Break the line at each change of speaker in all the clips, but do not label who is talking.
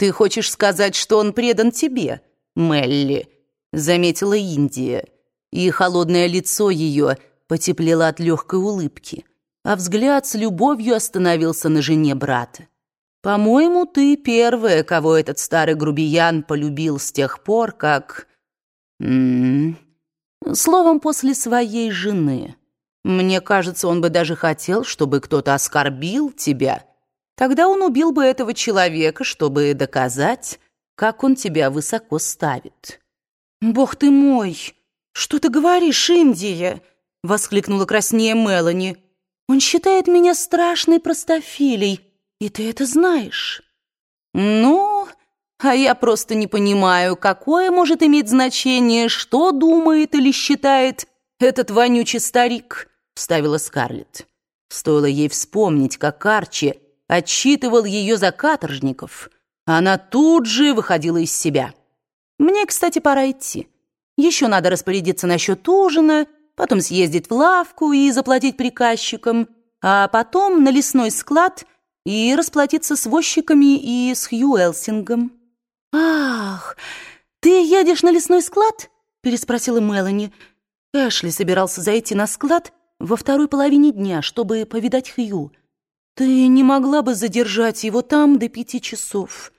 «Ты хочешь сказать, что он предан тебе, Мелли?» — заметила Индия, и холодное лицо ее потеплело от легкой улыбки, а взгляд с любовью остановился на жене брата. «По-моему, ты первая, кого этот старый грубиян полюбил с тех пор, как...» М -м -м. Словом, после своей жены. Мне кажется, он бы даже хотел, чтобы кто-то оскорбил тебя» Тогда он убил бы этого человека, чтобы доказать, как он тебя высоко ставит.
«Бог ты мой! Что ты говоришь, Индия?» — воскликнула краснее Мелани. «Он считает меня страшной простофилей, и ты это знаешь».
«Ну, а я просто не понимаю, какое может иметь значение, что думает или считает этот вонючий старик», — вставила Скарлетт. Стоило ей вспомнить, как Арчи отчитывал ее за каторжников, она тут же выходила из себя. Мне, кстати, пора идти. Еще надо распорядиться насчет ужина, потом съездить в лавку и заплатить приказчикам, а потом на лесной склад и расплатиться с возчиками и с Хью Элсингом.
«Ах, ты едешь на лесной склад?» — переспросила Мелани. Эшли собирался зайти на склад во второй половине дня, чтобы повидать Хью. Ты не могла бы задержать его там до пяти часов.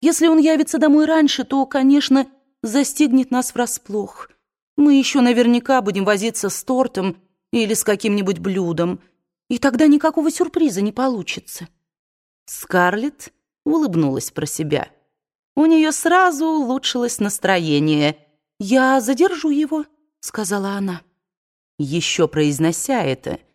Если он явится домой раньше, то, конечно, застигнет нас врасплох. Мы еще наверняка будем возиться с тортом или с каким-нибудь блюдом, и тогда никакого сюрприза не получится».
Скарлетт улыбнулась про себя. У нее сразу улучшилось настроение.
«Я задержу его», — сказала она.
Еще произнося это, —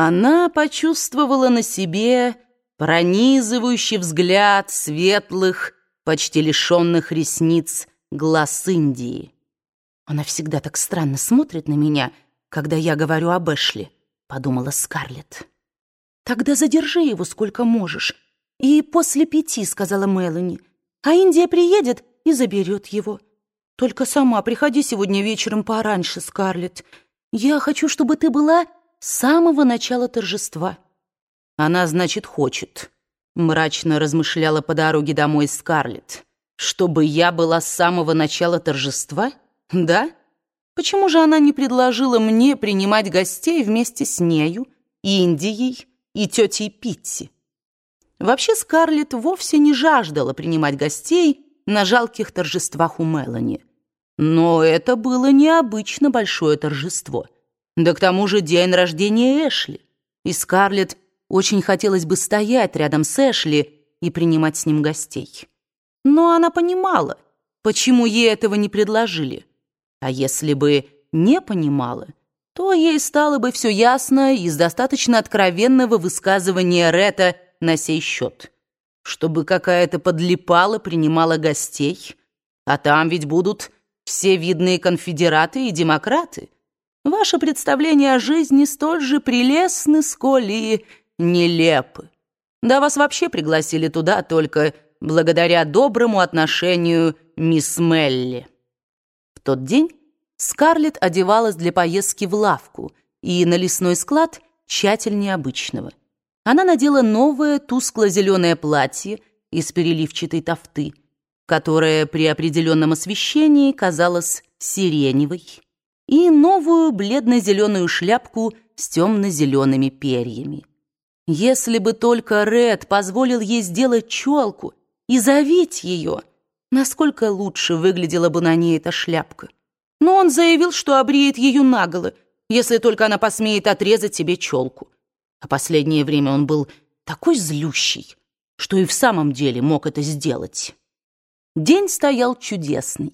она почувствовала на себе пронизывающий взгляд светлых, почти лишенных ресниц глаз Индии.
«Она всегда так странно смотрит на меня, когда я говорю об Эшли», — подумала Скарлетт. «Тогда задержи его сколько можешь. И после пяти», — сказала Мелани. «А Индия приедет и заберет его. Только сама приходи сегодня вечером пораньше, Скарлетт. Я хочу, чтобы ты была с самого начала торжества.
Она, значит, хочет, мрачно размышляла по дороге домой Скарлетт. Чтобы я была с самого начала торжества? Да? Почему же она не предложила мне принимать гостей вместе с нею, Индией и тетей Питти? Вообще Скарлетт вовсе не жаждала принимать гостей на жалких торжествах у Мелани. Но это было необычно большое торжество — да к тому же день рождения Эшли. И Скарлетт очень хотелось бы стоять рядом с Эшли и принимать с ним гостей. Но она понимала, почему ей этого не предложили. А если бы не понимала, то ей стало бы все ясно из достаточно откровенного высказывания Рета на сей счет. Чтобы какая-то подлипала принимала гостей, а там ведь будут все видные конфедераты и демократы — Ваши представления о жизни столь же прелестны, сколь и нелепы. Да вас вообще пригласили туда только благодаря доброму отношению мисс Мелли. В тот день Скарлетт одевалась для поездки в лавку и на лесной склад тщательнее обычного. Она надела новое тускло-зеленое платье из переливчатой тофты, которое при определенном освещении казалось сиреневой и новую бледно-зеленую шляпку с темно-зелеными перьями. Если бы только Ред позволил ей сделать челку и завить ее, насколько лучше выглядела бы на ней эта шляпка. Но он заявил, что обреет ее наголо, если только она посмеет отрезать себе челку. А последнее время он был такой злющий, что и в самом деле мог это сделать. День стоял чудесный,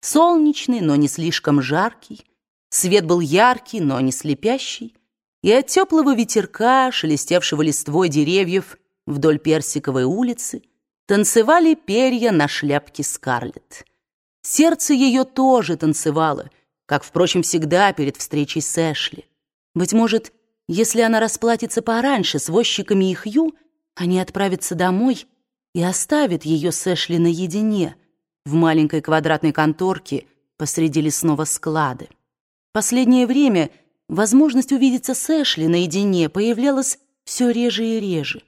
солнечный, но не слишком жаркий, Свет был яркий, но не слепящий, и от теплого ветерка, шелестевшего листвой деревьев вдоль Персиковой улицы, танцевали перья на шляпке Скарлетт. Сердце ее тоже танцевало, как, впрочем, всегда перед встречей с Эшли. Быть может, если она расплатится пораньше с возчиками и Хью, они отправятся домой и оставят ее с Эшли наедине в маленькой квадратной конторке посреди лесного склада. Последнее время возможность увидеться с Эшли наедине появлялась все реже и реже.